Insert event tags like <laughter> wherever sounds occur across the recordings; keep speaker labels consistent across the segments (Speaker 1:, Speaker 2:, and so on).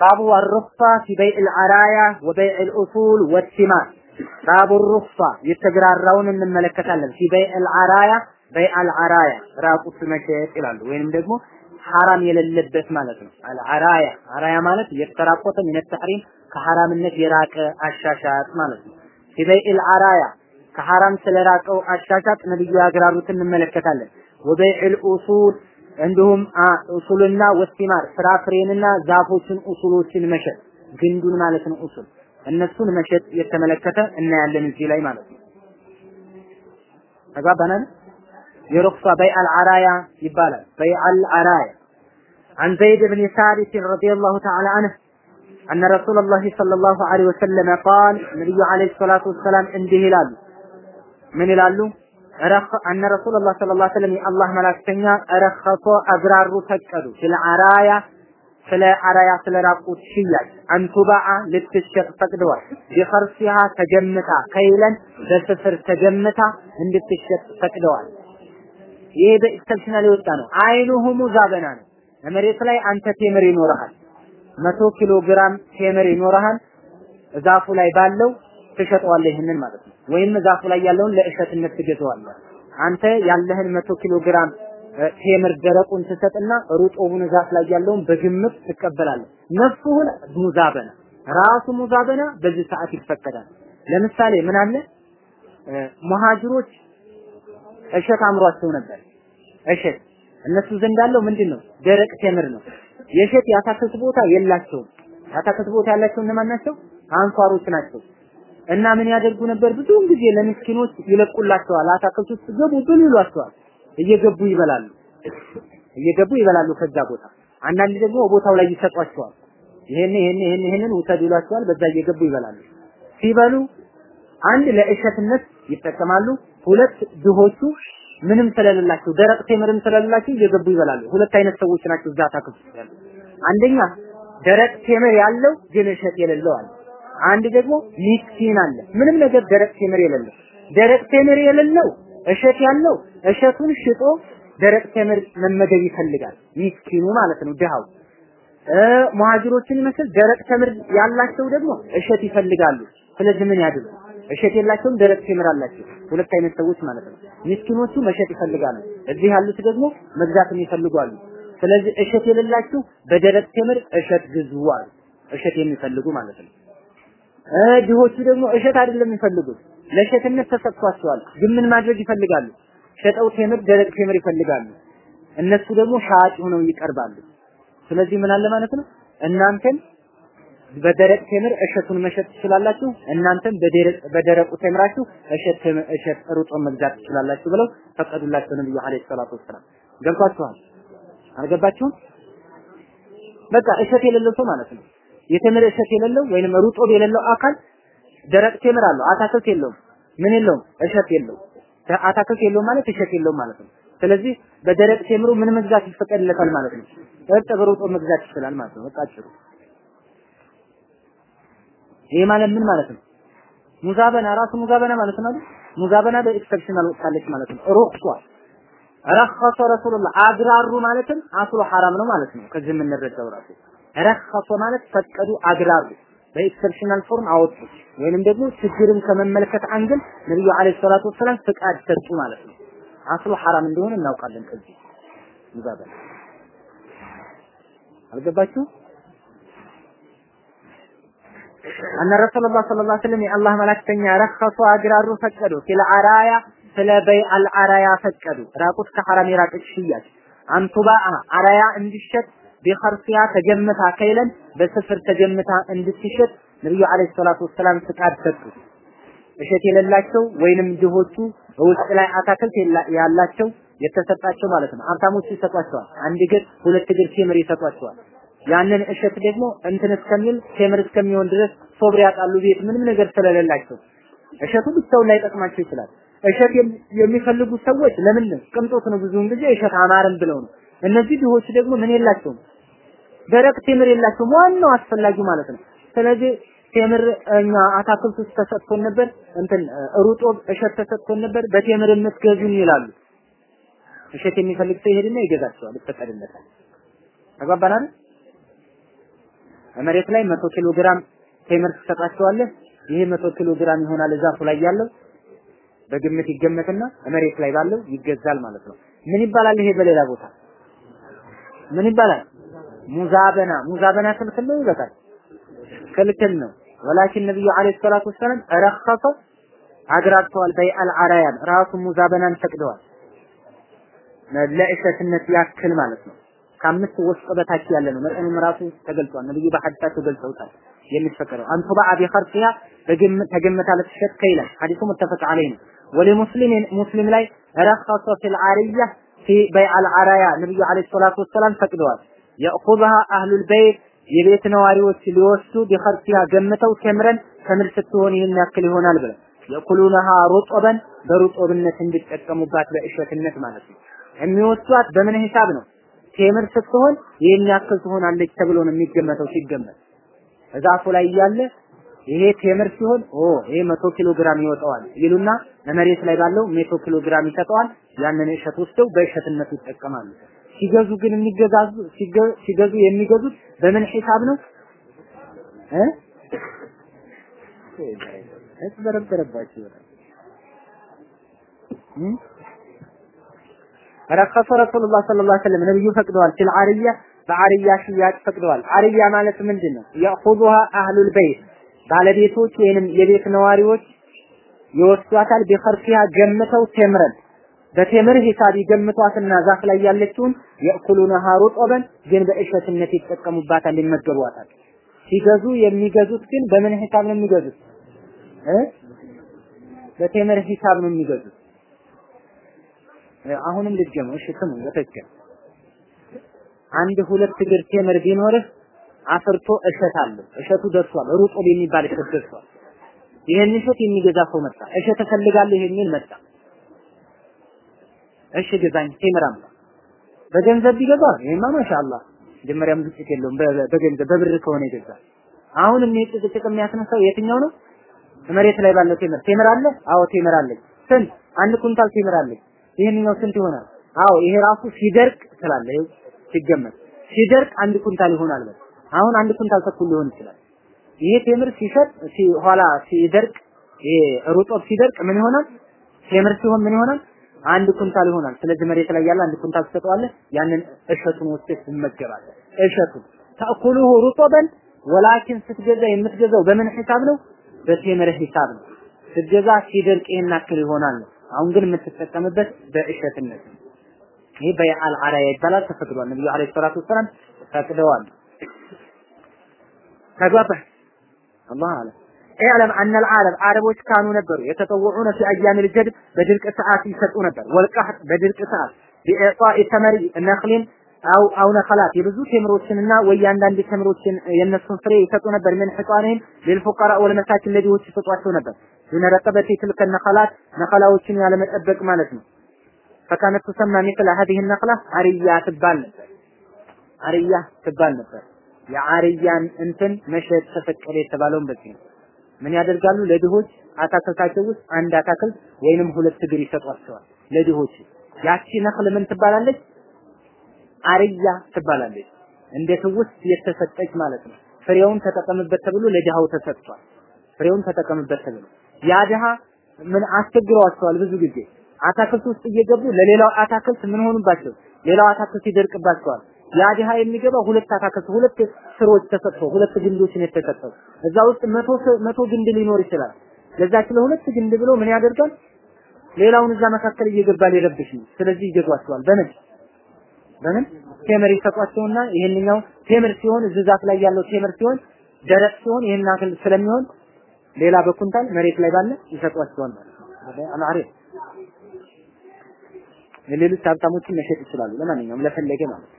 Speaker 1: ባቡ አሩኽሳ ፊ በይዕ አራያ ወበይዕ ልኡሱል ወቲማር ባቡ ሩኽሳ የተግራራውን እንመለከታለን። ፊ በይዕ አራያ በይዕ አልዓራያ ራቁት መሸጥ ይላሉ። ወይንም ደግሞ ሐራም የሌለበት ማለት ነው። አልዓራያ አራያ ማለት የተራቆተ ምን ተሕሪም ከሐራምነት የራቀ አሻሻጥ ማለት ነው። ፊ በይዕ አራያ ከሐራም ስለራቀው አሻሻጥ ነብዩ ያግራሩትን እንመለከታለን። ወበይዕ ኡሱል እንዲሁም ኡሱልና ወስቲማር ፍራፍሬንና ዛፎችን ኡሱሎችን መሸጥ ግንዱን ማለት ነው ኡሱል እነሱን መሸጥ የተመለከተ እናያለን እዚህ ላይ ማለት ነው። ተግባባናል? የሩክሳ በይዕ አልዓራያ ይባላል። በይዕ አልዓራያ عن زيد بن ثابت رضي الله تعالى عنه أن رسول الله صلى الله عليه وسلم قال النبي عليه الصلاة والسلام እንዲህ ይላሉ ምን ይላሉ? أن رسول الله صلى الله عليه وسلم የአላህ መላእክተኛ رخص አግራሩ ፈቀዱ ስለ አራያ ስለ አራያ ስለ ራቁት ሽያጭ أن تباع ልትሸጥ ፈቅደዋል። بخرصها ተገምታ كيلا በስፍር ተገምታ እንድትሸጥ ፈቅደዋል። ይሄ በ exceptional የወጣ ነው። عينه ሙዛበና ነው። መሬት ላይ አንተ ቴምር ይኖርሃል። መቶ ኪሎ ግራም ቴምር ይኖርሃል። ዛፉ ላይ ባለው ትሸጠዋለህ ይህንን ማለት ነው። ወይም ዛፉ ላይ ያለውን ለእሸትነት ትገዛዋለህ። አንተ ያለህን መቶ ኪሎ ግራም ቴምር ደረቁን ትሰጥና ሩጦቡን ዛፍ ላይ ያለውን በግምት ትቀበላለህ። ነፍሱሁን ሙዛበና ራሱ ሙዛበና በዚህ ሰዓት ይፈቀዳል። ለምሳሌ ምን አለ ሙሃጅሮች እሸት አምሯቸው ነበር። እሸት እነሱ ዘንድ ያለው ምንድን ነው? ደረቅ ቴምር ነው። የእሸት የአታክልት ቦታ የላቸውም። የአታክልት ቦታ ያላቸው እነማን ናቸው? አንሷሮች ናቸው። እና ምን ያደርጉ ነበር? ብዙውን ጊዜ ለምስኪኖች ይለቁላቸዋል። አታክልት ውስጥ ገቡ ብሉ ይሏቸዋል። እየገቡ ይበላሉ። እየገቡ ይበላሉ ከዛ ቦታ። አንዳንድ ደግሞ ቦታው ላይ ይሰጧቸዋል። ይሄን ይሄን ይሄን ይሄንን ውሰዱ ይሏቸዋል። በዛ እየገቡ ይበላሉ። ሲበሉ አንድ ለእሸትነት ይጠቀማሉ። ሁለት ድሆቹ ምንም ስለሌላቸው ደረቅ ቴምርም ስለሌላቸው እየገቡ ይበላሉ። ሁለት አይነት ሰዎች ናቸው እዛ አታክልት አንደኛ ደረቅ ቴምር ያለው ግን እሸት የሌለው አለ። አንድ ደግሞ ሚስኪን አለ። ምንም ነገር ደረቅ ቴምር የሌለው ደረቅ ቴምር የሌለው እሸት ያለው እሸቱን ሽጦ ደረቅ ቴምር መመገብ ይፈልጋል። ሚስኪኑ ማለት ነው ድሃው። ሙሃጅሮችን ይመስል ደረቅ ተምር ያላቸው ደግሞ እሸት ይፈልጋሉ። ስለዚህ ምን ያድርጉ? እሸት የላቸውም፣ ደረቅ ቴምር አላቸው። ሁለት አይነት ሰዎች ማለት ነው። ሚስኪኖቹ መሸጥ ይፈልጋሉ። እዚህ ያሉት ደግሞ መግዛት ይፈልጋሉ። ስለዚህ እሸት የሌላችሁ በደረቅ ቴምር እሸት ግዙ አሉ። እሸት የሚፈልጉ ማለት ነው። ድሆቹ ደግሞ እሸት አይደለም የሚፈልጉት ለእሸትነት ተሰጥቷቸዋል። ግን ምን ማድረግ ይፈልጋሉ? ሸጠው ቴምር ደረቅ ቴምር ይፈልጋሉ። እነሱ ደግሞ ሻጭ ሆነው ይቀርባሉ። ስለዚህ ምን አለ ማለት ነው እናንተን በደረቅ ቴምር እሸቱን መሸጥ ትችላላችሁ፣ እናንተም በደረቁ ቴምራችሁ እሸት እሸት ሩጦን መግዛት ትችላላችሁ ብለው ፈቀዱላቸው ነብዩ አለይሂ ሰላቱ ወሰላም። ገብቷችኋል? አልገባችሁም? በቃ እሸት የሌለው ሰው ማለት ነው የቴምር እሸት የሌለው ወይንም ሩጦብ የሌለው አካል ደረቅ ቴምር አለው፣ አታክልት የለውም። ምን የለውም? እሸት የለውም። አታክልት የለውም ማለት እሸት የለውም ማለት ነው። ስለዚህ በደረቅ ቴምሩ ምን መግዛት ይፈቀድለታል ማለት ነው? እርጥብ ሩጠብ መግዛት ይችላል ማለት ነው። በቃ ይሄ ማለት ምን ማለት ነው? ሙዛበና ራሱ ሙዛበና ማለት ነው? ሙዛበና በ exceptional ወጣለች ማለት ነው። رخصة رخص رسول الله አግራሩ ማለትም أصله ሐራም ነው ማለት ነው። ከዚህ የምንረዳው ራሱ رخص ማለት ፈቀዱ፣ አግራሩ በ exceptional form አወጡ ወይንም ደግሞ ችግርን ከመመልከት angle ነብዩ عليه الصلاة والسلام ፍቃድ ሰጡ ማለት ነው። አስሉ ሐራም እንደሆነ እናውቃለን። ከዚህ ሙዛበና አልገባችሁ? አነ ረሱላህ ሰለላሁ ዐለይሂ ወሰለም የአላህ መላክተኛ ረኸሱ አግራሩ ፈቀዱ ስለ አራያ ስለ በይ አልአራያ ፈቀዱ ራቁት ከሐራም የራቀች ሽያጭ አንቱባአ አራያ እንዲሸጥ ቢኸርሲያ ተገምታ ከይለን በስፍር ተገምታ እንድትሸጥ ነብዩ አለይሂ ሰላቱ ወሰላም ፍቃድ ሰጡ። እሸት የሌላቸው ወይንም ድሆቹ በውስጥ ላይ አታክልት ያላቸው የተሰጣቸው ማለት ነው። ሀብታሞቹ ይሰጧቸዋል። አንድ እግር ሁለት እግር ቴምር ይሰጧቸዋል። ያንን እሸት ደግሞ እንትን እስከሚል ቴምር እስከሚሆን ድረስ ሶብር ያጣሉ ቤት ምንም ነገር ስለሌላቸው እሸቱ ብቻውን ላይጠቅማቸው ይችላል። እሸት የሚፈልጉ ሰዎች ለምን ነው ቅምጦት ነው ብዙውን ጊዜ እሸት አማረን ብለው ነው። እነዚህ ድሆች ደግሞ ምን የላቸውም ደረቅ ቴምር የላቸውም። ዋናው አስፈላጊው ማለት ነው። ስለዚህ ቴምር እኛ አታክልት ውስጥ ተሰጥቶን ነበር፣ እንትን ሩጦ እሸት ተሰጥቶን ነበር፣ በቴምር የምትገዙን ይላሉ። እሸት የሚፈልግ ሰው ይሄድና ይገዛቸዋል፣ ይፈቀድለታል። ተግባባን አይደል? መሬት ላይ መቶ ኪሎ ግራም ቴምር ትሰጣቸዋለህ። ይሄ መቶ ኪሎ ግራም ይሆናል ዛፉ ላይ ያለው በግምት ይገመትና መሬት ላይ ባለው ይገዛል ማለት ነው። ምን ይባላል ይሄ በሌላ ቦታ ምን ይባላል? ሙዛበና ሙዛበና ክልክል ነው ይበቃል። ክልክል ነው። ወላኪን ነብዩ አለይሂ ሰላቱ ወሰለም ረኸሰ አግራርተዋል። በይ አልዓራያን ራሱ ሙዛበናን ፈቅደዋል። ለእሸትነት ያክል ማለት ነው። ከአምስት ወስጥ በታች ያለ ነው። መጠኑም ራሱ ተገልጿል። ነብዩ በሐዲሳቸው ገልጸውታል። የሚፈቀደው አንተ በአቢ ኸርሲያ ተገምታ ልትሸጥ ከይላል ሐዲሱ ሙተፈቅ ዐለይህ ነው። ወለሙስሊም ሙስሊም ላይ ረኸሰ ፊል ዓሪያ ፊ በይዕ አልዓራያ ነብዩ አለይሂ ሰላቱ ወሰላም ፈቅደዋል። የእኹዙሃ አህሉል በይት የቤት ነዋሪዎች ሊወስዱ ቢኸርሲያ ገምተው ተምረን ተምር ስትሆን ይህን ያክል ይሆናል ብለው የኩሉነሃ ሩጦበን በሩጦብነት እንዲጠቀሙባት በእሸትነት ማለት ነው። የሚወስዷት በምን ሂሳብ ነው? ቴምር ስትሆን ይህን ያክል ትሆናለች ተብሎ ነው የሚገመተው ሲገመት እዛፉ ላይ እያለ ይሄ ቴምር ሲሆን ኦ ይሄ መቶ ኪሎ ግራም ይወጣዋል ይሉና መሬት ላይ ባለው መቶ ኪሎ ግራም ይሰጠዋል። ያንን እሸት ወስደው በእሸትነቱ ይጠቀማሉ። ሲገዙ ግን የሚገዛዙ ሲገዙ የሚገዙት በምን ሂሳብ ነው እ ረከሰ ረሱሉላህ ሰለላሁ ዐለይሂ ወሰለም ነብዩ ፈቅደዋል። ፊል ዓርያ በዓርያ ሽያጭ ፈቅደዋል። ዓርያ ማለት ምንድን ነው? የእኹዙሃ አህሉል በይት ባለቤቶች ወይንም የቤት ነዋሪዎች ይወስዷታል። ቢኸርሲሃ ገምተው ቴምረን በቴምር ሂሳብ ይገምቷትና ዛፍ ላይ ያለችውን የእኩሉነሃ ሩጦበን ግን በእሸትነት ይጠቀሙባታል፣ ይመገቧታል። ሲገዙ የሚገዙት ግን በምን ሂሳብ ነው የሚገዙት በቴምር ሂሳብ ነው የሚገዙት። አሁንም ልድገመው። እሺ ስሙ በትክክል አንድ ሁለት እግር ቴምር ቢኖርህ አፍርቶ እሸት አለው። እሸቱ ደርሷል። ሩጦብ የሚባል እሸት ደርሷል። ይሄን እሸት የሚገዛ ሰው መጣ። እሸት እፈልጋለሁ የሚል መጣ። እሺ ግዛኝ ቴምር አምጣ። በገንዘብ ቢገዛ ይሄማ ማሻአላህ መጀመሪያም ግጭት የለውም። በገንዘብ በብር ከሆነ ይገዛ። አሁን የሚጭቅጭቅ የሚያስነሳው የትኛው ነው? መሬት ላይ ባለው ቴምር ቴምር አለ? አዎ ቴምር አለ። ስንት? አንድ ኩንታል ቴምር አለ። ይሄንኛው ስንት ይሆናል? አዎ ይሄ ራሱ ሲደርቅ ስላለ ሲገመት ሲደርቅ አንድ ኩንታል ይሆናል። በል አሁን አንድ ኩንታል ተኩል ሊሆን ይችላል። ይሄ ቴምር ሲሸጥ ኋላ ሲደርቅ ሩጦብ ሲደርቅ ምን ይሆናል? ቴምር ሲሆን ምን ይሆናል? አንድ ኩንታል ይሆናል። ስለዚህ መሬት ላይ ያለ አንድ ኩንታል ትሰጠዋለህ። ያንን እሸቱን ወስደህ ትመገባለህ። እሸቱን ተእኩሉሁ ሩጦበን ወላኪን ስትገዛ የምትገዛው በምን ሂሳብ ነው? በቴምር ሂሳብ ነው። ስትገዛ ሲደርቅ ይሄን ያክል ይሆናል ነው። አሁን ግን የምትጠቀምበት በእሸትነት ነው። ይሄ በይዓል አራያ ይባላል። ተፈቅዷል። ነብዩ አለይሂ ሰላቱ ወሰላም ፈቅደዋል። ተግባባህ? አላህ አለ اعلم ان العرب አረቦች ካኑ ነበሩ የተጠወዑነ في ايام الجد በድርቅ ሰዓት ይሰጡ ነበር ወልቀህጥ በድርቅ ሰዓት بإعطاء ثمر نخل አው አው ነኸላት የብዙ ቴምሮችንና ወይ አንዳንድ ቴምሮችን የነሱን ፍሬ ይሰጡ ነበር ምን ሕጧኔን ለልፉቀራ ወለመሳኪን ለድሆች ይሰጧቸው ነበር ሊነረቀበት ትልከ ነኸላት ነኸላዎችን ያለመጠበቅ ማለት ነው ፈካነት ተሰማ ሚክለ هذه النخلة አርያ ትባል ነበር አርያ ትባል ነበር የአርያን እንትን መሸጥ ተፈቀደ የተባለውን በዚህ ነው ምን ያደርጋሉ? ለድሆች አታክልታቸው ውስጥ አንድ አታክልት ወይንም ሁለት እግር ይሰጧቸዋል። ለድሆች ያቺ ነክል ምን ትባላለች? አርያ ትባላለች። እንደ ትውስት የተሰጠች ማለት ነው። ፍሬውን ተጠቀምበት ተብሎ ለድሃው ተሰጥቷል። ፍሬውን ተጠቀምበት ተብሎ ያ ድሃ ምን አስቸግረዋቸዋል ብዙ ጊዜ አታክልት ውስጥ እየገቡ ለሌላው አታክልት ምን ሆኑባቸው? ሌላው አታክልት ይደርቅባቸዋል ያ ድሃ የሚገባው ሁለት አታክልት ሁለት ስሮች ተሰጥቶ ሁለት ግንዶችን የተሰጠው። እዛ ውስጥ መቶ መቶ ግንድ ሊኖር ይችላል። ለዛች ለሁለት ግንድ ብሎ ምን ያደርጋል? ሌላውን እዛ መካከል እየገባ ሊረብሽ ነው። ስለዚህ ይገዟቸዋል። በምን? በምን? ቴምር ይሰጧቸውና ይሄንኛው ቴምር ሲሆን እዚህ ዛፍ ላይ ያለው ቴምር ሲሆን ደረቅ ሲሆን ይሄን አክል ስለሚሆን ሌላ በኩንታል መሬት ላይ ባለ ይሰጧቸዋል ማለት ነው። ለሌሎች ሀብታሞችን መሸጥ ይችላሉ። ለማንኛውም ለፈለገ ማለት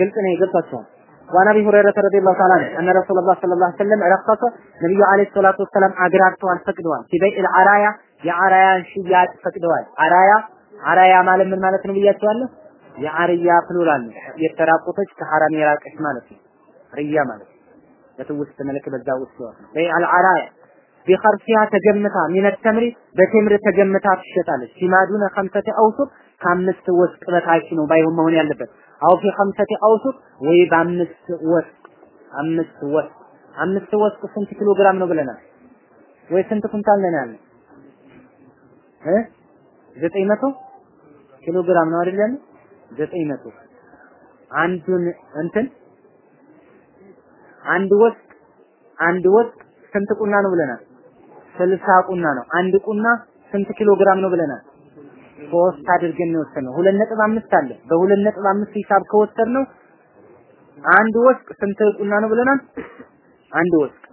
Speaker 1: ግልጽ ነው ይገባቸዋል وعن ابي هريره رضي الله تعالى عنه ان رسول الله صلى الله عليه وسلم رخص نبي عليه الصلاه والسلام አግራርተዋል ፈቅደዋል ሲበይ العرايا የአራያን ሽያጭ ፈቅደዋል አራያ አራያ ማለት ምን ማለት ነው ብያቸዋለሁ የአርያ ፕሉራል ነው የተራቆተች ከሐራም የራቀች ማለት ነው ርያ ማለት በትውስት መልክ በዛ ውስጥ ነው በይ አልዓራያ ቢኸርሲያ ተገምታ ሚነ ተምሪ በቴምር ተገምታ ትሸጣለች ሲማዱነ ኸምሰተ አውሱቅ ከአምስት ወስቅ በታች ነው ባይሆን መሆን ያለበት። አው ፊ ኸምሰቲ አውሱቅ ወይ በአምስት ወስቅ አምስት ወስቅ አምስት ወስቅ ስንት ኪሎ ግራም ነው ብለናል? ወይ ስንት ኩንታል ነን ያለ እ ዘጠኝ ኪሎ ግራም ነው አይደል ያለ ዘጠኝ መቶ አንዱን እንትን አንድ ወስቅ አንድ ወስቅ ስንት ቁና ነው ብለናል? ስልሳ ቁና ነው። አንድ ቁና ስንት ኪሎ ግራም ነው ብለናል? ሶስት አድርገን ነው የወሰድነው። ሁለት ነጥብ አምስት አለ። በሁለት ነጥብ አምስት ሂሳብ ከወሰድነው አንድ ወስቅ ስንት ቁና ነው ብለናል? አንድ ወስቅ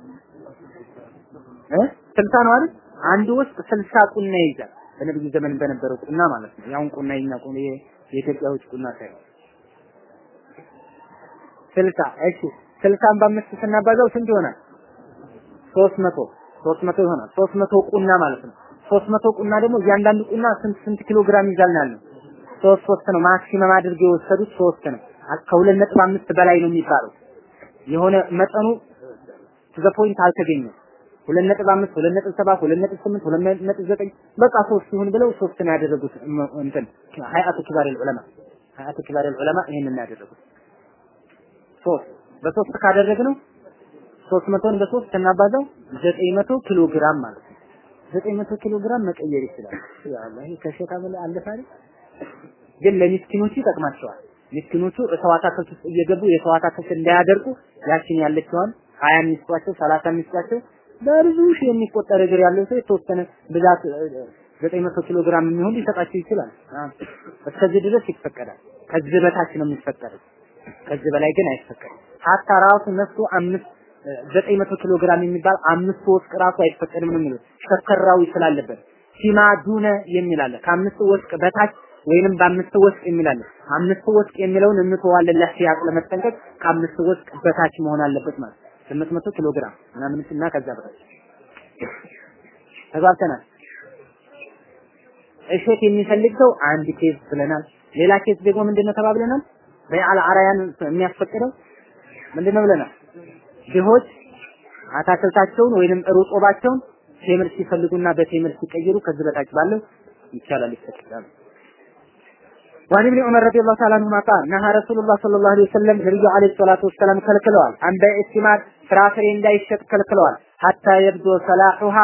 Speaker 1: እ ስልሳ ነው አይደል? አንድ ወስቅ ስልሳ ቁና ይይዛል። በነብዩ ዘመን በነበረው ቁና ማለት ነው። ያውን ቁና የኛ ቁና የኢትዮጵያዎች ቁና ሳይሆን ስልሳ እሺ ስልሳን በአምስት ስናባዛው ስንት ይሆናል? ሶስት መቶ ሶስት መቶ ይሆናል። ሶስት መቶ ቁና ማለት ነው። ሶስት መቶ ቁና ደግሞ እያንዳንዱ ቁና ስንት ስንት ኪሎ ግራም ይዛል ነው? ሶስት ሶስት ነው። maximum አድርገው የወሰዱት ሶስት ነው። ከሁለት ነጥብ አምስት በላይ ነው የሚባለው። የሆነ መጠኑ the point አልተገኘም። ሁለት ነጥብ አምስት ሁለት ነጥብ ሰባት ሁለት ነጥብ ስምንት ሁለት ነጥብ ዘጠኝ በቃ ሶስት ይሁን ብለው ሶስት ነው ያደረጉት። እንትን هيئة كبار العلماء هيئة كبار العلماء ይሄንን ያደረጉት ሶስት በሶስት ካደረግነው ሶስት መቶን በሶስት ስናባዛው ዘጠኝ ኪሎ ግራም ማለት ነው። ዘጠኝ መቶ ኪሎ ግራም መቀየር ይችላል። ይሄ ከሸታ በላይ አለፈ አይደል? ግን ለሚስኪኖቹ ይጠቅማቸዋል። ሚስኪኖቹ ሰው አታክልት ውስጥ እየገቡ የሰው አታክልት እንዳያደርቁ ያችን ያለችዋን ሀያ ሚስቷቸው ሰላሳ ሚስቷቸው በብዙ ሺህ የሚቆጠር እግር ያለው ሰው የተወሰነ ብዛት ዘጠኝ መቶ ኪሎ ግራም የሚሆን ሊሰጣቸው ይችላል። እስከዚህ ድረስ ይፈቀዳል። ከዚህ በታች ነው የሚፈቀደው። ከዚህ በላይ ግን አይፈቀድም። ሀታ ራሱ ነፍሱ አምስት ዘጠኝ መቶ ኪሎ ግራም የሚባል አምስት ወስቅ ራሱ አይፈቀድም ነው የሚሉት شك الراوي ስላለበት فيما دون የሚል አለ። ከአምስት ወስቅ በታች ወይንም በአምስት ወስቅ የሚል አለ። አምስት ወስቅ የሚለውን እንተዋለን ለሲያቅ ለመጠንቀቅ ከአምስት ወስቅ በታች መሆን አለበት ማለት ስምንት መቶ ኪሎ ግራም ምናምን እና ከዛ በታች ተግባብተናል። እሸት የሚፈልግ ሰው አንድ case ብለናል። ሌላ case ደግሞ ምንድነው ተባብለናል? በዓል አራያን የሚያስፈቅደው ምንድነው ብለናል? ድሆች አታክልታቸውን ወይንም ሩጦባቸውን ቴምር ሲፈልጉና በቴምር ሲቀይሩ ከዚህ በታች ባለው ይቻላል ይፈቀዳል። وعن ابن عمر رضي الله تعالى عنهما قال نهى رسول الله صلى الله عليه وسلم ነብዩ አለይሂ ሰላቱ ወሰላም ከልክለዋል። አንበ ኢስቲማር ፍራፍሬ እንዳይሸጥ ከልክለዋል። ሀታ የብዶ ሰላሑሃ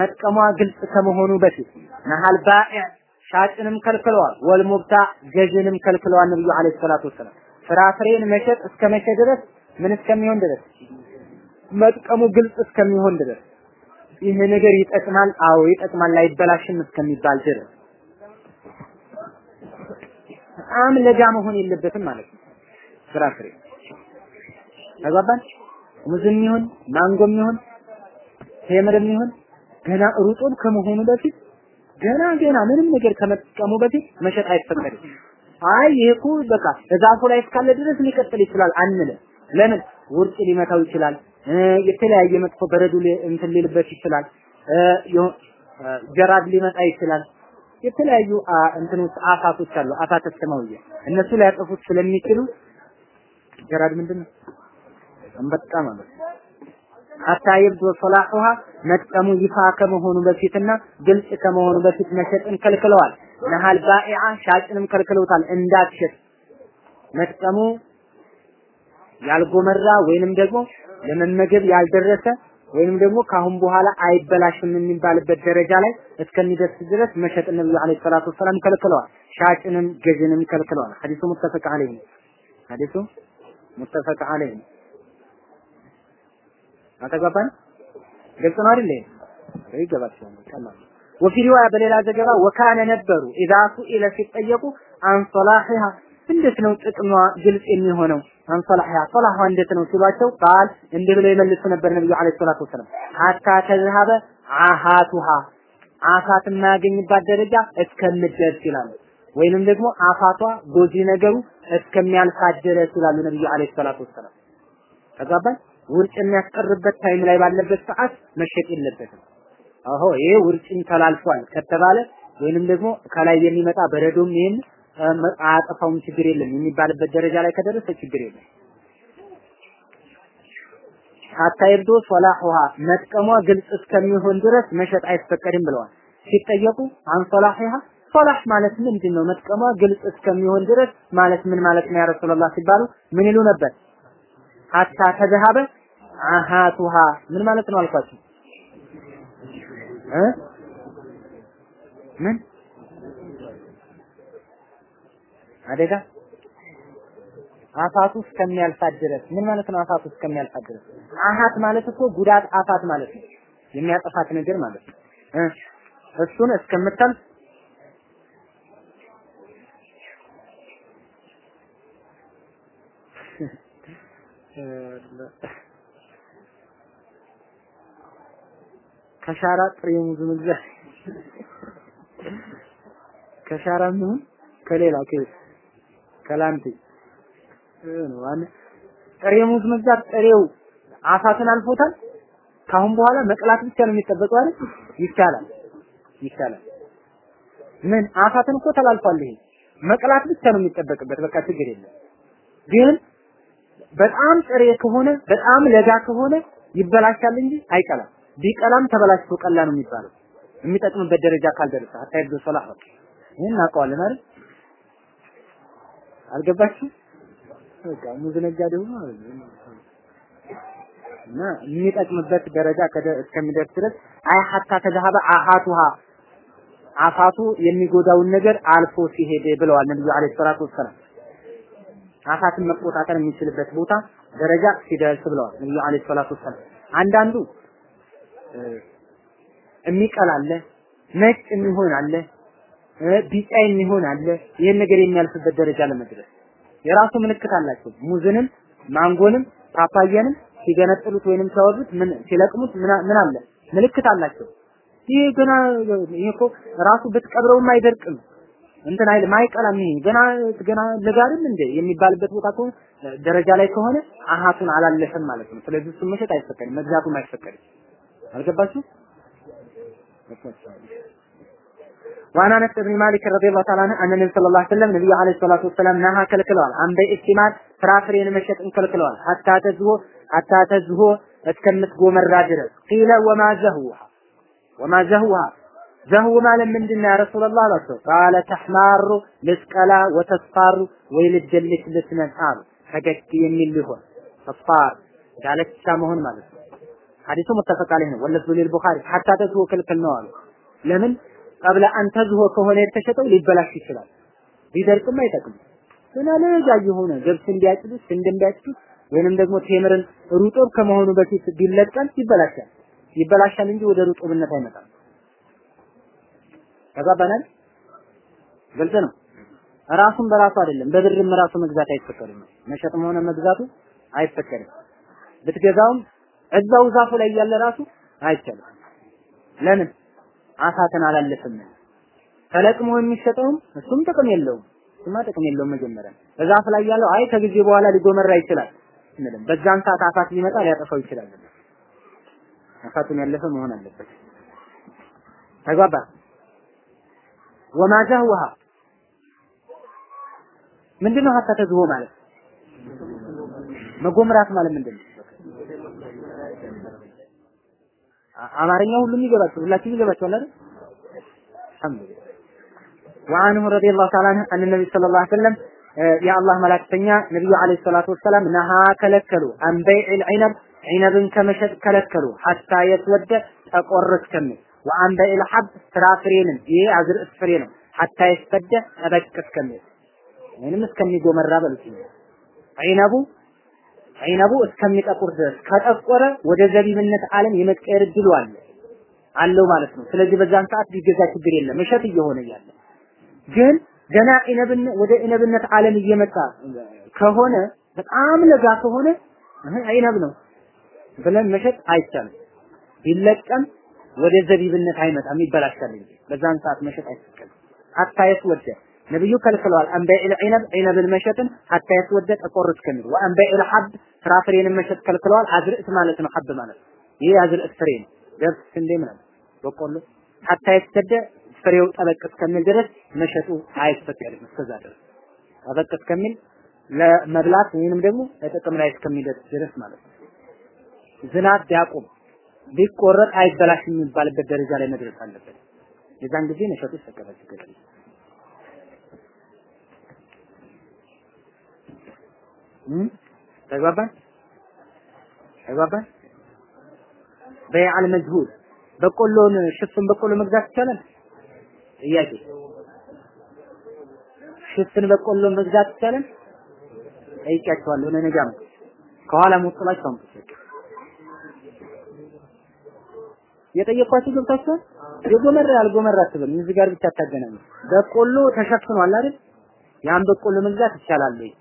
Speaker 1: መጥቀሟ ግልጽ ከመሆኑ በፊት ነሃል ባኢዕ ሻጭንም ከልክለዋል። ወልሙብታ ገዥንም ከልክለዋል። ነብዩ አለይሂ ሰላቱ ወሰላም ፍራፍሬን መሸጥ እስከ መቼ ድረስ ምን እስከሚሆን ድረስ መጥቀሙ ግልጽ እስከሚሆን ድረስ ይህ ነገር ይጠቅማል፣ አዎ ይጠቅማል፣ አይበላሽም እስከሚባል ድረስ በጣም ለጋ መሆን የለበትም ማለት ነው። ፍራፍሬ ተግባባን። ሙዝም ይሁን ማንጎም ይሁን ቴምርም ይሁን ገና ሩጦም ከመሆኑ በፊት ገና ገና ምንም ነገር ከመጥቀሙ በፊት መሸጥ አይፈቀድም። አይ ይሄ እኮ በቃ እዛፉ ላይ እስካለ ድረስ ሊቀጥል ይችላል አንልም። ለምን ውርጭ ሊመታው ይችላል። የተለያየ መጥፎ በረዶ እንትን ሊልበት ይችላል። ጀራድ ሊመጣ ይችላል። የተለያዩ እንትኖች አፋቶች አሉ። አፋት ሰማውየ እነሱ ሊያጠፉት ስለሚችሉ ጀራድ ምንድን ነው? አንበጣ ማለት የብዶ ሰላሑሃ መጥቀሙ ይፋ ከመሆኑ በፊትና ግልጽ ከመሆኑ በፊት መሸጥን ከልክለዋል። ነሃል ባኢዓ ሻጭንም ከልክለውታል። እንዳትሸጥ መጥቀሙ ያልጎመራ ወይንም ደግሞ ለመመገብ ያልደረሰ ወይንም ደግሞ ካሁን በኋላ አይበላሽም የሚባልበት ደረጃ ላይ እስከሚደርስ ድረስ መሸጥ ነብዩ አለይሂ ሰላቱ ወሰላም ከልክለዋል። ሻጭንም ገዥንም ከልክለዋል። ሐዲሱ ሙተፈቅ ዐለይሂ ሐዲሱ ሙተፈቅ ዐለይሂ አተጋባን ግልጽ ነው አይደል? ይገባቸዋል። ቀላል ወፊ ሪዋያ በሌላ ዘገባ ወካነ ነበሩ ኢዛ ሱኢለ ሲጠየቁ አን ሶላሂሃ እንዴት ነው ጥቅሟ ግልጽ የሚሆነው አንሰላህ ሰላህ እንዴት ነው ሲሏቸው ቃል እንዲህ ብለው ይመልሱ ነበር ነብዩ አለይሂ ሰላቱ ወሰለም ሀታ ተዝሀበ አሃቱሃ አፋት የማያገኝባት ደረጃ እስከምደርስ ይላሉ። ወይንም ደግሞ አፋቷ ጎጂ ነገሩ እስከሚያልፋት ድረስ ይላሉ ነብዩ አለይሂ ሰላቱ ወሰለም። ተጋባን ውርጭ የሚያስቀርበት ታይም ላይ ባለበት ሰዓት መሸጥ የለበትም። አሆ ይሄ ውርጭን ተላልፏል ከተባለ ወይንም ደግሞ ከላይ የሚመጣ በረዶም ይሄን አያጠፋውም ችግር የለም የሚባልበት ደረጃ ላይ ከደረሰ ችግር የለም። ሀታ ይብዶ ሶላሁሃ መጥቀሟ ግልጽ እስከሚሆን ድረስ መሸጥ አይፈቀድም ብለዋል። ሲጠየቁ አን ሶላሂሃ ሶላህ ማለት ምንድን ነው? መጥቀሟ ግልጽ እስከሚሆን ድረስ ማለት ምን ማለት ነው ያ ረሱላህ ሲባሉ ምን ይሉ ነበር? ሀታ ተዘሀበ አሃቱሃ ምን ማለት ነው አልኳችሁ እ ምን አደጋ አፋቱ እስከሚያልፋት ድረስ ምን ማለት ነው? አፋቱ እስከሚያልፋት ድረስ አሃት ማለት እኮ ጉዳት አፋት ማለት ነው። የሚያጠፋት ነገር ማለት ነው። እሱን እስከምታልፍ <laughs> ከሻራ ጥሬ ሙዝ መግዛት ከሻራ ምን ከሌላ ከየት አነ ጥሬ ሙዝ መግዛት ጥሬው አፋትን አልፎታል። ካሁን በኋላ መቅላት ብቻ ነው የሚጠበቀው አይደል? ይቻላል ይቻላል። ምን አፋትን እኮ ተላልፏል። ይሄ መቅላት ብቻ ነው የሚጠበቅበት። በቃ ችግር የለም። ግን በጣም ጥሬ ከሆነ በጣም ለጋ ከሆነ ይበላሻል እንጂ አይቀላም። ቢቀላም ተበላሽቶ ቀላ ነው የሚባለው። የሚጠቅምበት ደረጃ ካልደረሰ አታይዱ ሰላህ ነው። ይሄን እናውቀዋለን አይደል? አልገባችሁ? በቃ ሙዝ ነጋዴው ነው እና የሚጠቅምበት ደረጃ እስከሚደርስ ድረስ አይ ሐታ አሃቱሃ አፋቱ የሚጎዳውን ነገር አልፎ ሲሄድ ብለዋል ነብዩ አለይሂ ሰላቱ ወሰላም። አፋትን መቆጣጠር የሚችልበት ቦታ ደረጃ ሲደርስ ብለዋል ነብዩ አለይሂ ሰላቱ ወሰላም። አንዳንዱ የሚቀላለ ነጭ የሚሆን አለ፣ ቢጫ የሚሆን አለ። ይህን ነገር የሚያልፍበት ደረጃ ለመድረስ የራሱ ምልክት አላቸው። ሙዝንም ማንጎንም ፓፓያንም ሲገነጥሉት ወይንም ሲያወርዱት ምን ሲለቅሙት ምን አለ ምልክት አላቸው። ይሄ ገና ይሄ እኮ ራሱ ብትቀብረውም አይደርቅም እንትን አይል ማይቀላም ይሄ ገና ገና ለጋርም እንደ የሚባልበት ቦታ ከሆነ ደረጃ ላይ ከሆነ አሃቱን አላለፈም ማለት ነው። ስለዚህ እሱን መሸጥ አይፈቀድም፣ መግዛቱም አይፈቀድም። አልገባችሁ? وأنا نفس ابن مالك رضي الله تعالى عنه أن النبي صلى الله عليه وسلم نبي عليه الصلاة والسلام نهى كل كل وان عم باستمال فرافرين مشت إن كل كل حتى تزهو حتى تزهو أتكمت قوم الراجل. قيل وما زهوها. وما زهوها. زهو ما لم من دنيا رسول الله صلى الله عليه وسلم قال تحمار لسكلا وتصفار ويل الجلس لسنن حال حقك يمي اللي هو تصفار قالت سامهن مالك. حديث متفق عليه. ولد البخاري حتى تزهو كل كل لمن؟ ቀብለ አንተ ዝሆ ከሆነ የተሸጠው ሊበላሽ ይችላል። ቢደርቅም አይጠቅም። ገና ለጋ የሆነ ገብስ እንዲያጭዱ ስንዴ እንዲያጭዱ ወይንም ደግሞ ቴምርን ሩጦብ ከመሆኑ በፊት ቢለቀም ይበላሻል። ይበላሻል እንጂ ወደ ሩጦብነት አይመጣም። ተጋባናል? ግልጽ ነው። ራሱን በራሱ አይደለም፣ በብርም ራሱ መግዛት አይፈቀድም። መሸጥም ሆነ መግዛቱ አይፈቀድም። ብትገዛውም እዛው ዛፉ ላይ ያለ ራሱ አይቻልም። ለምን? አፋትን አላለፍም። ተለቅሞ የሚሸጠውም እሱም ጥቅም የለውም። እሱማ ጥቅም የለውም። መጀመሪያ በዛፍ ላይ ያለው አይ ከጊዜ በኋላ ሊጎመራ ይችላል እንልም። በዛን ሰዓት አፋት ሊመጣ ሊያጠፋው ይችላል። አፋቱን ያለፈ መሆን አለበት። ተግባባ። ወማዛ ውሃ ምንድነው? ሀታ ተዝሆ ማለት መጎምራት ማለት ምንድነው? አማርኛ ሁሉም ይገባችሁ ሁላችሁም ይገባችኋል አይደል? አልሐምዱሊላህ። وعنه رضي الله تعالى عنه أن النبي صلى الله عليه وسلم يا ሰላቱ ወሰላም ነሃ ከለከሉ አን በይዕል ዒነብ ዒነብን ከመሸጥ ከለከሉ ሐታ የስወደ ጠቆር እስከሚል ወአን በይዕል ሐብ ፍራፍሬንም ይሄ አዝርዕት ፍሬ ነው ሐታ የስፈደ ጠበቅ እስከሚል ወይንም እስከሚጎመራ በሉት። ዒነቡ ዒነቡ እስከሚጠቁር ድረስ ከጠቆረ ወደ ዘቢብነት ዓለም የመቀየር እድሉ አለ አለው ማለት ነው። ስለዚህ በዛን ሰዓት ቢገዛ ችግር የለም እሸት እየሆነ እያለ ግን ገና ዒነብን ወደ ዒነብነት ዓለም እየመጣ ከሆነ በጣም ለጋ ከሆነ ዒነብ ነው ብለን መሸጥ አይቻልም። ቢለቀም ወደ ዘቢብነት አይመጣም፣ ይበላሻል እንጂ በዛን ሰዓት መሸጥ አይፈቀድም። ሐታ የስወደ ነብዩ ከልክለዋል። አንበኢል ዒነብ ዒነብን መሸጥን ሐታ የስወደ ጠቆር እስከሚል ወአንበኢል ሐብ ፍራፍሬንም መሸጥ ከልክለዋል። አዝርዕት ማለት ነው ሀብ ማለት ነው። ይሄ አዝርዕት ፍሬ ነው። ገብስ፣ ስንዴ ምናምን በቆሎ ሀታ የተሰደ ፍሬው ጠበቅ እስከሚል ድረስ መሸጡ አይፈቀድም። እስከዛ ድረስ ጠበቅ እስከሚል ለመብላት ወይንም ደግሞ ለጥቅም ላይ እስከሚደርስ ድረስ ማለት ነው። ዝናብ ቢያቆም ቢቆረጥ አይበላሽ የሚባልበት ደረጃ ላይ መድረስ አለበት። የዛን ጊዜ መሸጡ ይፈቀዳል። ችግር የለም። ተግባባን? ተግባባን? በይዕ አልመጅሁል በቆሎን ሽፍን በቆሎ መግዛት ይቻላል? ጥያቄ። ሽፍን በቆሎ መግዛት ይቻላል? ጠይቂያቸዋለሁ ለነገ አምጡ ከኋላ ሞጥላችሁ አምጡ። የጠየኳችሁ ገብታችኋል? የጎመራ ያልጎመራ አትበል እዚህ ጋር ብቻ አታገናኙ። በቆሎ ተሸፍኗል አይደል? ያን በቆሎ መግዛት ይቻላል ወይ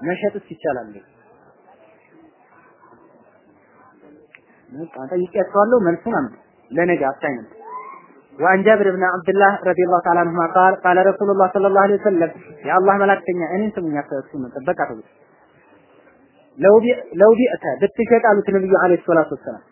Speaker 1: መሸጥስ ይቻላል? በቃ ጠይቄያቸዋለሁ። መልሱን አምጡ። ለነገ አሳይመንት وعن جابر بن عبد الله رضي الله تعالى عنهما قال قال رسول الله صلى الله عليه وسلم يا الله ملائكتኛ እኔን ስሙኝ አትስሙ መጠበቅ አትሉ ለው ቢ ለው ቢእተ ብትሸጥ አሉት ነብዩ አለይሂ ሰላቱ ወሰላም።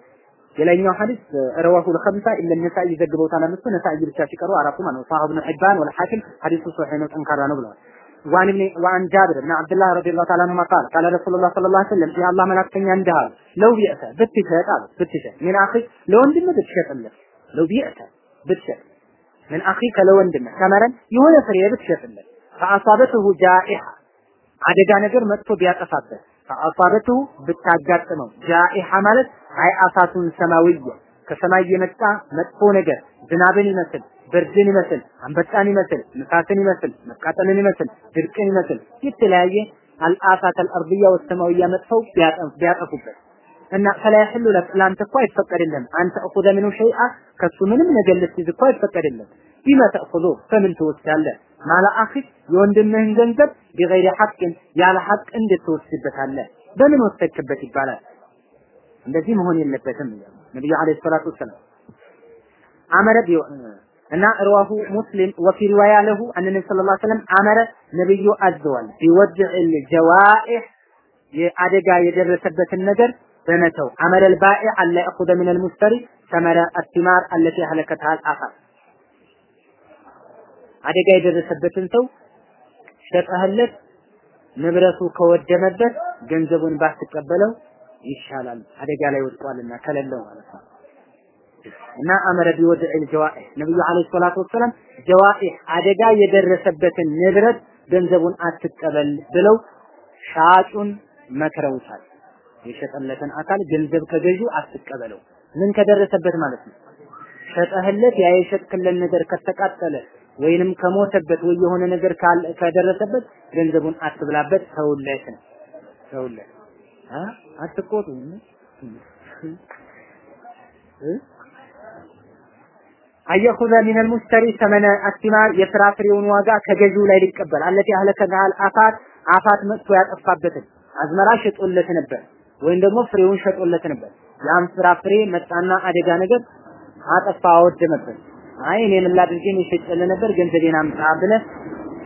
Speaker 1: ሌላኛው ሐዲስ ረዋሁ الخمسة إلا النسائي ዘግበውታል አምስቱ። ነሳኢ ብቻ ሲቀሩ አራቱ ማለት ነው። صاحب ابن حبان والحاكم حديث صحيح ነው ጠንካራ ነው ብለዋል። وعن ابن وعن جابر بن عبد الله رضي الله تعالى عنهما قال قال رسول الله صلى الله عليه وسلم يا الله ملاكتኛ እንዲህ አለ ለው ቢእተ ብትሸጥ አለ። ብትሸጥ ምን አኺ ለወንድምህ ብትሸጥለት ለው ቢእተ ብትሸጥ ምን አኺ ከለወንድምህ ተመረን የሆነ ፍሬ ብትሸጥለት ፈአሳበትሁ ጃኢሃ አደጋ ነገር መጥቶ ቢያጠፋበት ፈአሳበትሁ ብታጋጥመው ጃኢሃ ማለት አይ አሳቱን ሰማዊየ ከሰማይ የመጣ መጥፎ ነገር ዝናብን ይመስል ብርድን ይመስል አንበጣን ይመስል ንፋስን ይመስል መቃጠልን ይመስል ድርቅን ይመስል የተለያየ አልአፋት አልአርድያ ወሰማዊያ መጥፈው ቢያጠፉበት። እና ፈላ ለአንተ እኮ አይፈቀድልህም አንተ እኹዘ ምኑ ሸይአ ከሱ ምንም ነገር ልትይዝ እኮ አይፈቀድልህም ቢመ ተእኹዙ? ከምን ትወስዳለህ? ማለ አኺክ የወንድምህን ገንዘብ ቢገይሪ ሐቅን ያለ ሐቅ እንዴት ትወስድበታለህ? በምን ወሰድክበት ይባላል? እንደዚህ መሆን የለበትም። ነብዩ አለይሂ ሰላቱ ወሰላም አመረ እና ረዋሁ ሙስሊም ወፊ ሪዋያ ለሁ አን ነብይ ሰለላሁ ዐለይሂ ወሰለም አመረ ነብዩ አዘዋል ቢወድዕል ጀዋኢህ የአደጋ የደረሰበትን ነገር በመተው አመረል ባኢ አላ ያእኹዘ ሚነል ሙሽተሪ ሰመረ አስቲማር አለቲ ሀለከታል አኻር አደጋ የደረሰበትን ሰው ሸጠህለት ንብረቱ ከወደመበት ገንዘቡን ባትቀበለው ይሻላል። አደጋ ላይ ወድቋልና ከሌለው ማለት ነው። እና አመረ ቢወድዕ ጀዋኢህ ነብዩ አለይሂ ሰላቱ ወሰለም ጀዋኢህ አደጋ የደረሰበትን ንብረት ገንዘቡን አትቀበል ብለው ሻጩን መክረውታል። የሸጠለትን አካል ገንዘብ ከገዢው አትቀበለው። ምን ከደረሰበት ማለት ነው? ሸጠህለት ያ የሸጥክለን ነገር ከተቃጠለ ወይንም ከሞተበት ወይ የሆነ ነገር ከደረሰበት ገንዘቡን አትብላበት። ተውለት ነው። ተውለት። አትቆጡ አየኹዘ ሚን አልሙሽተሪ ሰመነ አስቲማር የፍራፍሬውን ዋጋ ከገዢው ላይ ሊቀበል አለቲ አህለከሃል አፋት አፋት መጥቶ ያጠፋበትን አዝመራ ሸጦለት ነበር ወይም ደግሞ ፍሬውን ሸጦለት ነበር ያን ፍራፍሬ መጣና አደጋ ነገር አጠፋ አወደመበት አይ እኔ ምን ላድርግ እኔ ሸጬልህ ነበር ገንዘቤን አምጣ ብለህ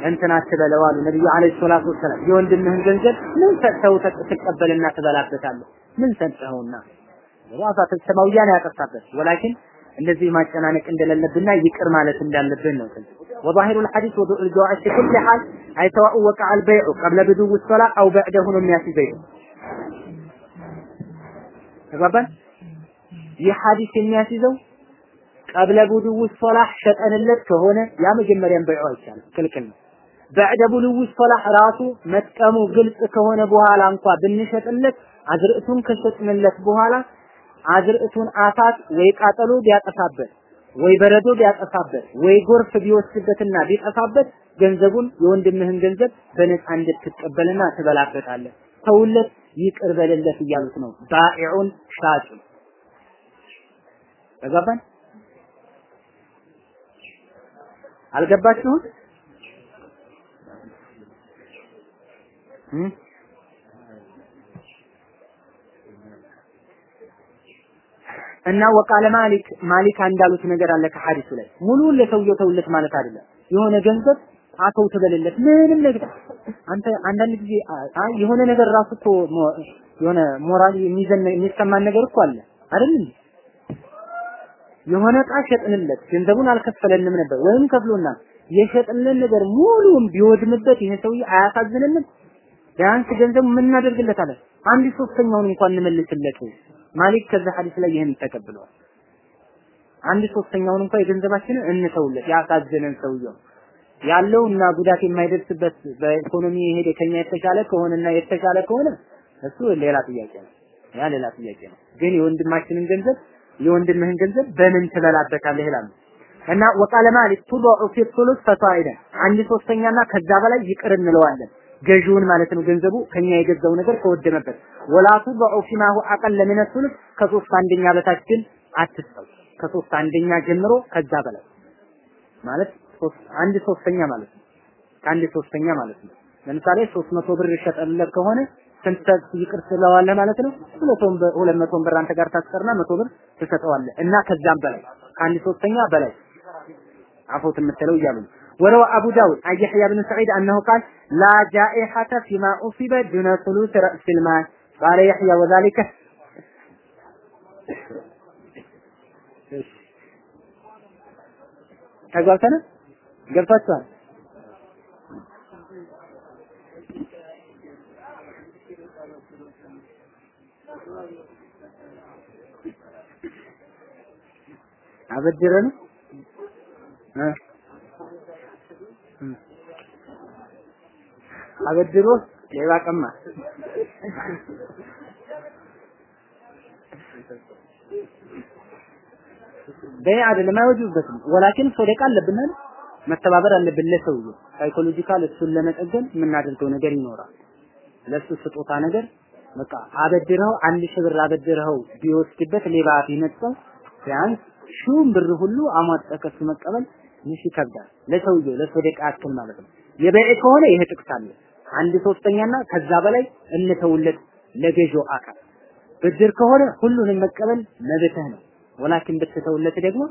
Speaker 1: እንትን አትበለው አሉ ነብዩ አለይሂ ሰላቱ ወሰላም የወንድምህን ገንዘብ ምን ሰጥተው ትቀበልና ትበላበታለህ ምን ሰጥተውና ራሳት ሰማውያን ያጠፋበት ወላኪን እንደዚህ ማጨናነቅ እንደሌለብና ይቅር ማለት እንዳለብን ነው وظاهر الحديث وضوء الجواعز في كل حال أي سواء وقع البيع قبل بدو الصلاة أو بعده الناس بيع ተግባባን ይህ ሐዲስ የሚያስይዘው ቀብለ ቡዱው ሶላህ ሸጠንለት ከሆነ ያ መጀመሪያም በይዑ አይቻልም ክልክል ነው በዕደ ቡሉው ሶላህ ራሱ መጥቀሙ ግልጽ ከሆነ በኋላ እንኳ ብንሸጥለት አዝርዕቱን ከሸጥንለት በኋላ አዝርዕቱን አፋት ወይ ቃጠሎ ቢያጠፋበት ወይ በረዶ ቢያጠፋበት ወይ ጎርፍ ቢወስድበትና ቢጠፋበት ገንዘቡን የወንድምህን ገንዘብ በነፃ እንድትቀበልና ትበላበታለህ። ተውለት ይቅር በለለት እያሉት ነው። ባኢዑን ሻጩ ተገባን አልገባችሁም እና ወቃለ ማሊክ ማሊክ እንዳሉት ነገር አለ ከሐዲሱ ላይ። ሙሉውን ለሰውየው ተውለት ማለት አይደለም። የሆነ ገንዘብ አተው ትበልለት ምንም ነገር አንተ አንዳንድ ጊዜ አይ የሆነ ነገር ራሱ እኮ የሆነ ሞራል የሚዘን የሚሰማን ነገር እኮ አለ። አይደል የሆነ እቃ ሸጥንለት ገንዘቡን አልከፈለንም ነበር ወይም ከፍሎናል የሸጥልን ነገር ሙሉውን ቢወድምበት ይሄ ሰውዬ አያሳዝንንም? ቢያንስ ገንዘቡ ምን እናደርግለታለን አንድ ሶስተኛውን እንኳን እንመልስለት ማሊክ ከዛ ሐዲስ ላይ ይህን ተቀብለዋል አንድ ሶስተኛውን እንኳን የገንዘባችንን እንተውለት ያሳዘነን ሰውየው ያለው እና ጉዳት የማይደርስበት በኢኮኖሚ የሄደ ከኛ የተሻለ ከሆነና የተሻለ ከሆነ እሱ ሌላ ጥያቄ ነው። ያ ሌላ ጥያቄ ነው። ግን የወንድማችንን ገንዘብ የወንድምህን ገንዘብ በምን ትበላበታለህ ይላሉ። እና ወቃለ ማሊክ ቱዱዑ ፊ ሱሉስ ፈሳኢደ አንድ ሶስተኛና ከዛ በላይ ይቅር እንለዋለን። ገዢውን ማለት ነው ገንዘቡ ከኛ የገዛው ነገር ከወደመበት ወላ ቱዱዑ ፊማ ሁ አቀለ ሚነ ሱሉስ ከሶስት አንደኛ በታች ግን አትስጠው። ከሶስት አንደኛ ጀምሮ ከዛ በላይ ማለት አንድ ሶስተኛ ማለት ነው። ከአንድ ሶስተኛ ማለት ነው። ለምሳሌ 300 ብር ይሸጠልለት ከሆነ ስንት ይቅር ትለዋለህ ማለት ነው? ሁለቱም ሁለት መቶን ብር አንተ ጋር ታስቀርና መቶ ብር ትሰጠዋለህ እና ከዛም በላይ ከአንድ ሶስተኛ በላይ አፎት የምትለው እያሉ ነው። وروى أبو داود عن يحيى بن سعيد أنه قال لا جائحة فيما أصيب دون ثلث رأس المال قال يحيى وذلك ተግባብተን ገብታችኋል? አበድረን አበድሮ ሌባ ቀማ በይ አይደለም አይወጁበትም። ولكن ሶደቃ አለብን መተባበር አለብን። ለሰውዬው psychological እሱን ለመጠገን የምናደርገው ነገር ይኖራል። ለሱ ስጦታ ነገር በቃ አበድረው አንድ ሺህ ብር አበድረው ቢወስድበት ሌባ ቢነጥቀው ቢያንስ ሺውን ብር ሁሉ አሟጠ መቀበል ትንሽ ይከብዳል። ለሰውየው ለሶደቃ ያክል ማለት ነው። የበይ ከሆነ ይሄ ጥቅስ አለ። አንድ ሶስተኛና ከዛ በላይ እንተውለት ለገዢው አካል። ብድር ከሆነ ሁሉንም መቀበል መብትህ ነው። ወላኪን ብትተውለት ደግሞ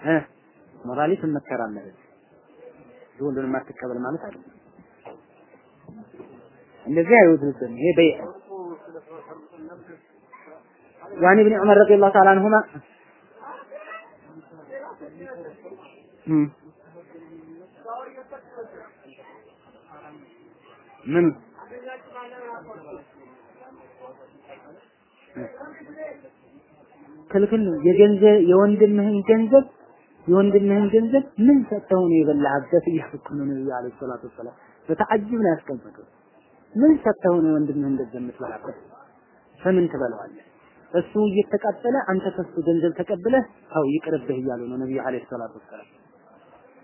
Speaker 1: እ ሞራሊ ትመከራለህ። ሁሉንም አትቀበል ማለት አይደለም። እንደዚህ አይወዝብም። ይሄ በይ وعن ابن عمر رضي الله تعالى عنهما ምን ክልክል የገንዘብ የወንድምህን ገንዘብ የወንድምህን ገንዘብ ምን ሰጥተው ነው የበላህበት እያልኩ ነው ነብዩ አለይሂ ሰላቱ ወሰላም በተዓጅብ ነው ያስቀመጡት። ምን ሰጥተው ነው የወንድምህን ገንዘብ የምትበላበት? በምን ትበላዋለህ? እሱ እየተቃጠለ አንተ ከሱ ገንዘብ ተቀብለህ አው ይቅርብህ እያሉ ነው ነብዩ አለይሂ ሰላቱ ወሰላም።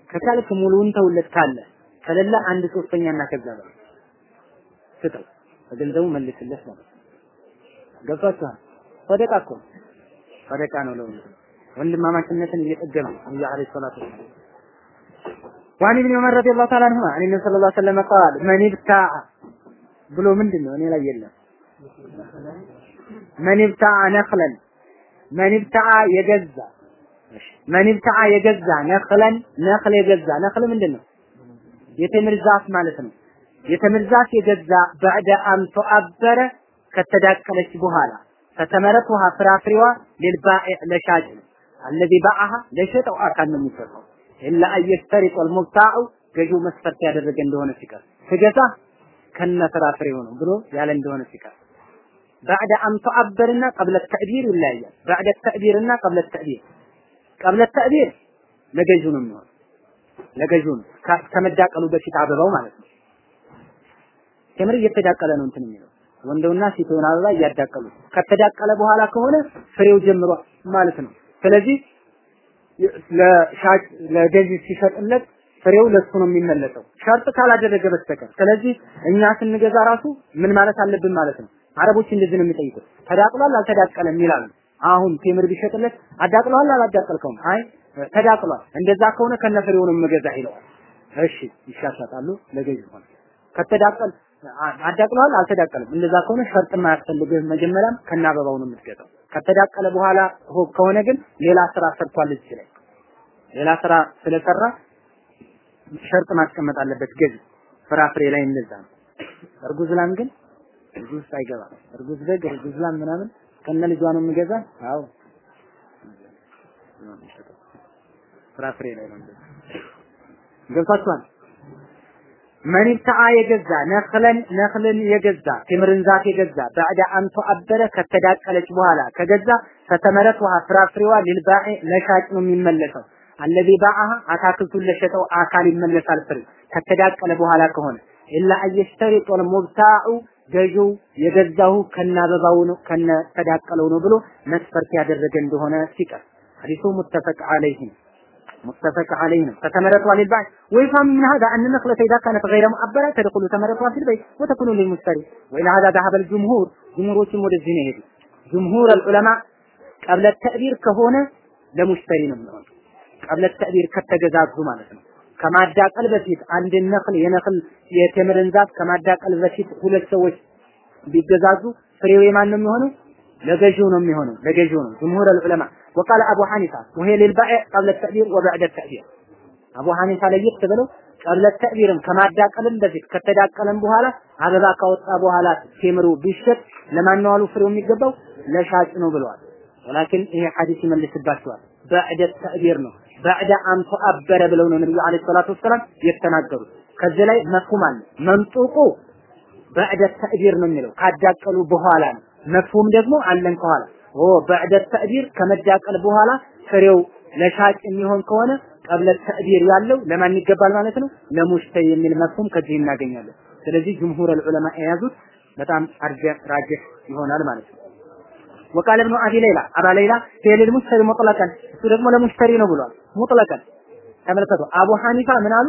Speaker 1: ከቻልክ ሙሉውን ተውለት ካለ ከሌለ አንድ ሶስተኛና ከዛ በላይ ስጠው፣ በገንዘቡ መልስለት ማለት ነው። ገብቷችኋል? ሰደቃ እኮ ሰደቃ ነው ለወንድ ወንድማማችነትን እየጠገመ ነብዩ አለይሂ ሰላቱ ወሰላም وعن ابن عمر رضي الله تعالى عنهما عن النبي صلى الله عليه وسلم قال من ابتاع ብሎ ምንድን ነው እኔ ላይ የለም መን ብታዓ ነክለን መን ብታዓ የገዛ መን ብታዓ የገዛ ነክለን ነክል የገዛ ነክል ምንድን ነው የተምር ዛፍ ማለት ነው የተምር ዛፍ የገዛ በዕደ አን ተአበረ ከተዳቀለች በኋላ ከተመረት ውሃ ፍራፍሬዋ ሊልባኢዕ ለሻጭ ነው አለዚ ባአሃ ለሸጠው አካል ነው የሚሰጠው ኢላ አየስተሪጥ ወልሙብታዑ ገዢው መስፈርት ያደረገ እንደሆነ ሲቀር ስገዛ ከነ ፍራፍሬው ነው ብሎ ያለ እንደሆነ ሲቀር بعد أن تعبرنا قبل التعبير ይለያያል بعد التعبير እና قبل التعبير قبل التعبير ለገዢው ነው የሚሆነው ለገዢው ነው ከመዳቀሉ በፊት አበባው ተምር እየተዳቀለ ነው እንትን የሚለው። ወንደውና ሴቶውን አበባ እያዳቀሉ ከተዳቀለ በኋላ ከሆነ ፍሬው ጀምሯል ማለት ነው። ስለዚህ ለሻጭ ለገዢ ሲሸጥለት ፍሬው ለሱ ነው የሚመለሰው። ሸርጥ ካላደረገ በስተቀር ስለዚህ እኛ ስንገዛ ራሱ ምን ማለት አለብን ማለት ነው? አረቦች እንደዚህ ነው የሚጠይቁት። ተዳቅሏል አልተዳቀለም ይላሉ። አሁን ቴምር ቢሸጥለት አዳቅሏል አላዳቀልከውም? አይ ተዳቅሏል። እንደዛ ከሆነ ከነፍሬው ነው የምገዛ ይለዋል። እሺ ይሻሻጣሉ ለገዢ ሆነ ከተዳቀል አዳቅሏል አልተዳቀለም? እንደዛ ከሆነ ሸርጥ የማያስፈልግህ መጀመሪያም ከናበባው ነው የምትገዛው ከተዳቀለ በኋላ ከሆነ ግን ሌላ ስራ ሰርቷል እዚህ ላይ። ሌላ ስራ ስለሰራ ሸርጥ ማስቀመጥ አለበት ገዢ። ፍራፍሬ ላይ እንደዛ ነው። እርጉዝ ላም ግን እርጉዝ ውስጥ አይገባም እርጉዝ በግ እርጉዝ ላም ምናምን ከነ ልጇ ነው የሚገዛ? አዎ። ፍራፍሬ ላይ ነው እንደዛ ብተዓ የገዛ ነክለን ነክልን የገዛ ቴምርን ዛፍ የገዛ በዕደ አን ተአበረ ከተዳቀለች በኋላ ከገዛ ፈተመረት ውሃ ፍራፍሬዋ ሊልባዒ ለሻጭ ነው የሚመለሰው። አለዚ ባዓሃ አታክልቱን ለሸጠው አካል ይመለሳል ፍሬ። ከተዳቀለ በኋላ ከሆነ ኢላ አየሽተሪጦል ሙብታዑ ገዢው የገዛሁ ከናበባው ነው ከነ ተዳቀለው ነው ብሎ መስፈርት ያደረገ እንደሆነ ሲቀር። ሐዲሱ ሙተፈቅ ዐለይሂ متفق عليه فتمرتها للبيع ويفهم من هذا أن النخلة إذا كانت غير مؤبرة تدخل ثمرتها في البيع وتكون للمشتري وإلى هذا ذهب الجمهور جمهور ወደ እዚህ ነው የሄዱት جمهور العلماء قبل التأبير ከሆነ ለሙሽተሪ ነው የሚሆነው قبل التأبير ከተገዛዙ ማለት ነው ከማዳቀል በፊት አንድ ነክል የነክል የቴምርን ዛፍ ከማዳቀል በፊት ሁለት ሰዎች ቢገዛዙ ፍሬው የማን ነው የሚሆነው? ለገዢው ነው የሚሆነው። ለገዢው ነው። ጅምሁር العلماء وقال ابو حنيفه وهي للبائع قبل التأبير وبعد التأبير አቡ ሐኒፋ ለየት ብለው ቀብለ ተዕቢርም ከማዳቀልም በፊት ከተዳቀለም በኋላ አበባ ካወጣ በኋላ ቴምሩ ቢሸጥ ለማን ነው አሉ ፍሬው የሚገባው ለሻጭ ነው ብለዋል። ወላኪን ይሄ ሐዲስ ይመልስባቸዋል። በዕደ ተዕቢር ነው በዕደ አንቱ አበረ ብለው ነው ነብዩ አለይሂ ሰላቱ ወሰላም የተናገሩት። ከዚህ ላይ መፍሁም አለ። መንጡቁ በዕደ ተዕቢር ነው የሚለው ካዳቀሉ በኋላ ነው። መፍሁም ደግሞ አለን ከኋላ ኦ በዕደ ተዕቢር ከመዳቀል በኋላ ፍሬው ለሻጭ የሚሆን ከሆነ ቀብለ ተዕቢር ያለው ለማን ይገባል ማለት ነው? ለሙሽተሪ የሚል መፍሁም ከዚህ እናገኛለን። ስለዚህ ጅምሁር ዑለማ የያዙት በጣም አርጀ ራጅህ ይሆናል ማለት ነው። ወቃለ ኢብኑ አቢ ሌላ አባ ሌላ ፊዕል ሙሽተሪ ሙጥለቀን እሱ ደግሞ ለሙሽተሪ ነው ብሏል። ሙጥለቀን ተመልከቱ። አቡ ሐኒፋ ምን አሉ?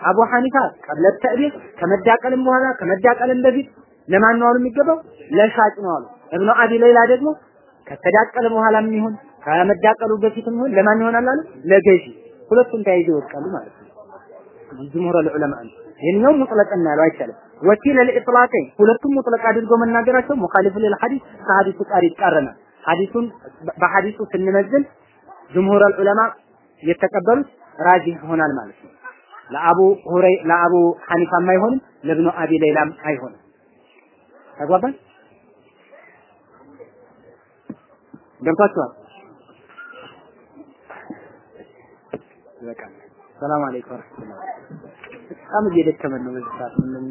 Speaker 1: አቡ ሐኒፋ ቀብለ ተዕቢር ከመዳቀልም በኋላ ከመዳቀልም በፊት ለማን ነው አሉ የሚገባው? ለሻጭ ነው አሉ። ኢብኑ አቢ ሌላ ደግሞ ከተዳቀለ በኋላ ይሁን ከመዳቀሉ በፊትም ይሁን ለማን ይሆናል አሉ? ለገዢ ሁለቱም ተያይዘው ይወድቃሉ ማለት ነው። ጅምሁር ዑለማ ይሄኛው ሙጥለቅና ያለው አይቻልም። ወኪል ለኢጥላቅ ሁለቱም ሙጥለቅ አድርገው መናገራቸው ሙኻሊፍ ለልሐዲስ ከሐዲሱ ጋር ይቃረናል። ሐዲሱን በሐዲሱ ስንመዝን ጅምሁር ዑለማ የተቀበሉት ራጂህ ይሆናል ማለት ነው። ለአቡ ሁረይ ለአቡ ሐኒፋም አይሆንም፣ ለብኑ አቢ ሌላም አይሆንም። ተግባባን? ገብቷችኋል? ይበቃል። ሰላም አለይኩም ወራህመቱላሂ በጣም እየደከመን ነው በዚህ ሰዓት ምን?